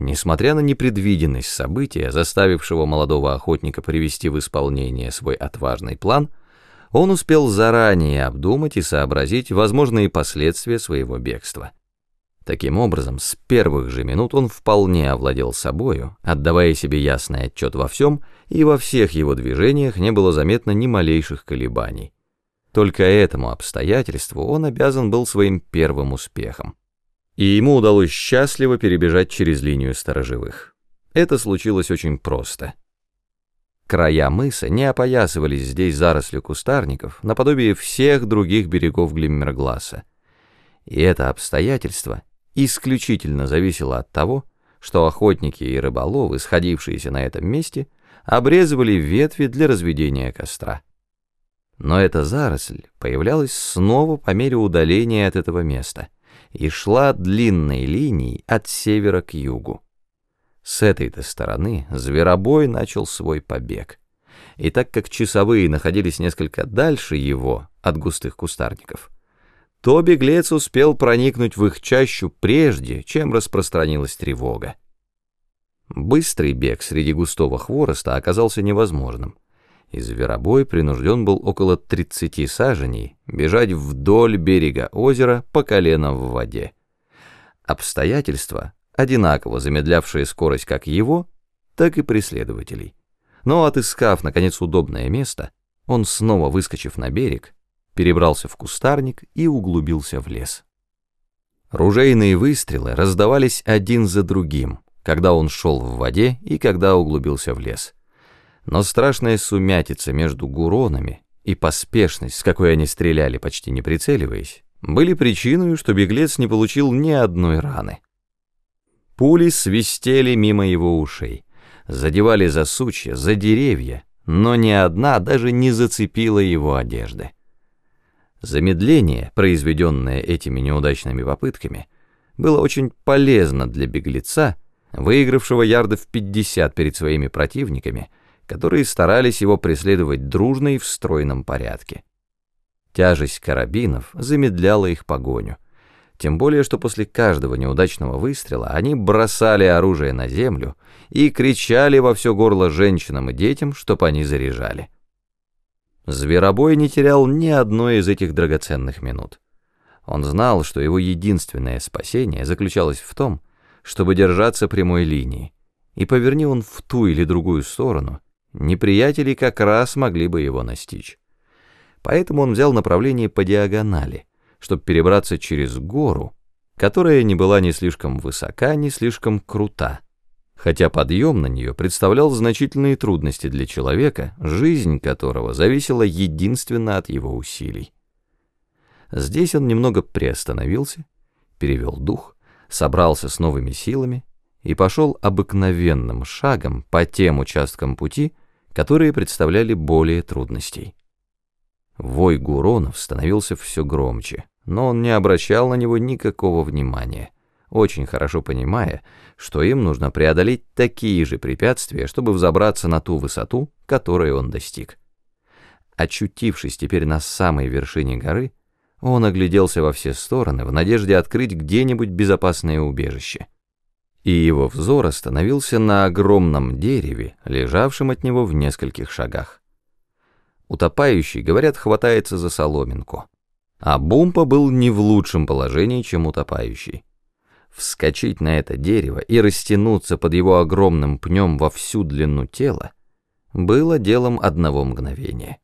Несмотря на непредвиденность события, заставившего молодого охотника привести в исполнение свой отважный план, он успел заранее обдумать и сообразить возможные последствия своего бегства. Таким образом, с первых же минут он вполне овладел собою, отдавая себе ясный отчет во всем, и во всех его движениях не было заметно ни малейших колебаний. Только этому обстоятельству он обязан был своим первым успехом и ему удалось счастливо перебежать через линию сторожевых. Это случилось очень просто. Края мыса не опоясывались здесь зарослью кустарников, наподобие всех других берегов Глиммергласа. И это обстоятельство исключительно зависело от того, что охотники и рыболовы, сходившиеся на этом месте, обрезывали ветви для разведения костра. Но эта заросль появлялась снова по мере удаления от этого места — и шла длинной линией от севера к югу. С этой-то стороны зверобой начал свой побег. И так как часовые находились несколько дальше его от густых кустарников, то беглец успел проникнуть в их чащу прежде, чем распространилась тревога. Быстрый бег среди густого хвороста оказался невозможным и зверобой принужден был около 30 саженей бежать вдоль берега озера по колено в воде. Обстоятельства, одинаково замедлявшие скорость как его, так и преследователей. Но отыскав, наконец, удобное место, он, снова выскочив на берег, перебрался в кустарник и углубился в лес. Ружейные выстрелы раздавались один за другим, когда он шел в воде и когда углубился в лес но страшная сумятица между гуронами и поспешность, с какой они стреляли, почти не прицеливаясь, были причиной, что беглец не получил ни одной раны. Пули свистели мимо его ушей, задевали за сучья, за деревья, но ни одна даже не зацепила его одежды. Замедление, произведенное этими неудачными попытками, было очень полезно для беглеца, выигравшего ярдов 50 перед своими противниками, которые старались его преследовать дружно и в стройном порядке. Тяжесть карабинов замедляла их погоню, тем более что после каждого неудачного выстрела они бросали оружие на землю и кричали во все горло женщинам и детям, чтоб они заряжали. Зверобой не терял ни одной из этих драгоценных минут. Он знал, что его единственное спасение заключалось в том, чтобы держаться прямой линии, и поверни он в ту или другую сторону — неприятели как раз могли бы его настичь. Поэтому он взял направление по диагонали, чтобы перебраться через гору, которая не была ни слишком высока, ни слишком крута, хотя подъем на нее представлял значительные трудности для человека, жизнь которого зависела единственно от его усилий. Здесь он немного приостановился, перевел дух, собрался с новыми силами и пошел обыкновенным шагом по тем участкам пути, которые представляли более трудностей. Вой Гуронов становился все громче, но он не обращал на него никакого внимания, очень хорошо понимая, что им нужно преодолеть такие же препятствия, чтобы взобраться на ту высоту, которой он достиг. Очутившись теперь на самой вершине горы, он огляделся во все стороны в надежде открыть где-нибудь безопасное убежище и его взор остановился на огромном дереве, лежавшем от него в нескольких шагах. Утопающий, говорят, хватается за соломинку, а Бумпа был не в лучшем положении, чем утопающий. Вскочить на это дерево и растянуться под его огромным пнем во всю длину тела было делом одного мгновения.